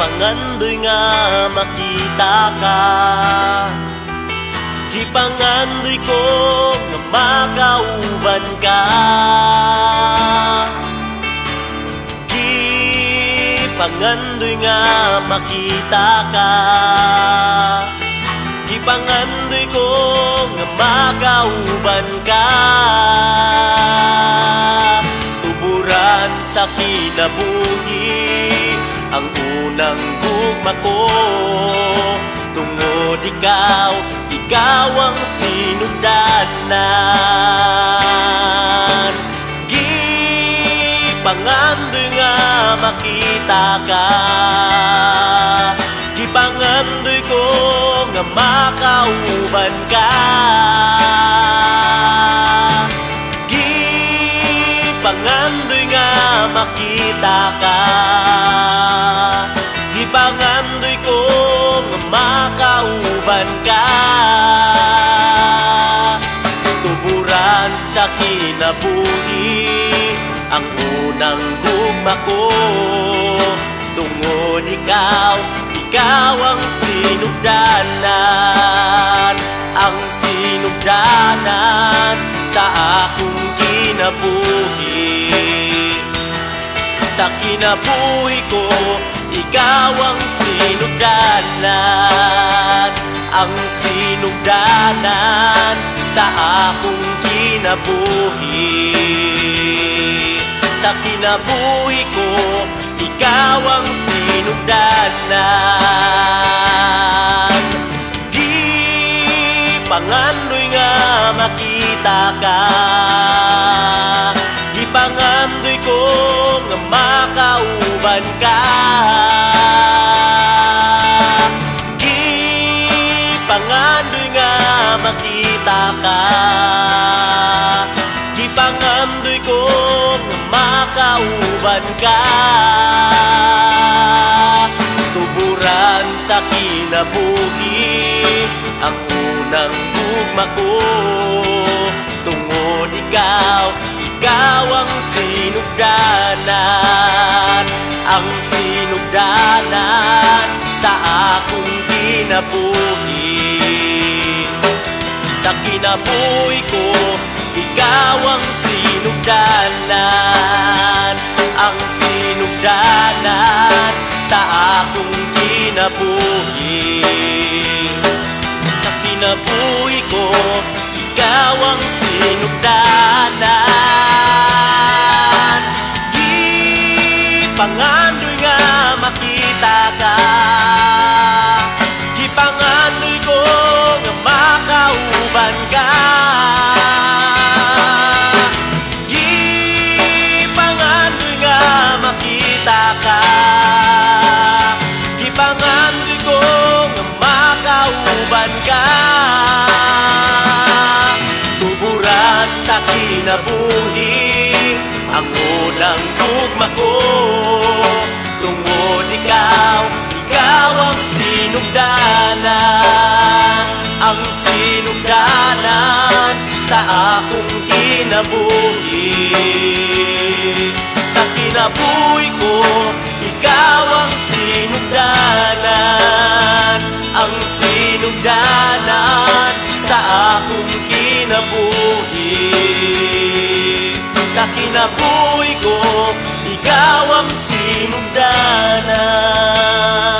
Gipangandoy nga makita ka. Gipangandoy ko nga makauban ka. Gipangandoy nga makita ka. Gipangandoy ko nga makauban ka. Tuburan sa kinabuhi ang unang gugma ko Tungod ikaw, ikaw ang sinugdanan Gipangandoy nga makita ka. Gipangandoy ko nga makauban ka. Gipangandoy nga makita ka kinabuhi ang unang gugma ko Tungod ikaw, ikaw ang sinugdanan Ang sinugdanan sa akong kinabuhi. Sa kinabuhi ko, ikaw ang sinugdanan Ang sinugdanan sa akong kinabuhi. Sa kinabuhi ko, ikaw ang sinugdanan Gipangandoy nga makita ka makauban ka. Tuburan sa kinabuhi ang unang gugma ko. Tungod ikaw, ikaw ang sinugdanan. Ang sinugdanan sa akong kinabuhi. Sa kinabuhi ko, ikaw ang sinugdanan Gipangandoy nga makita ka. Gipangandoy ko nga makauban ka. Gipangandoy nga makita ka. Gipangandoy ko nga makauban ka. Tuburan sa kinabuhi ang unang tugma ko sinugdanan Ang sinugdanan sa akong kinabuhi. Sa kinabuhi ko, ikaw ang sinugdanan Ang sinugdanan sa akong kinabuhi. Sa kinabuhi ko, ikaw ang sinugdanan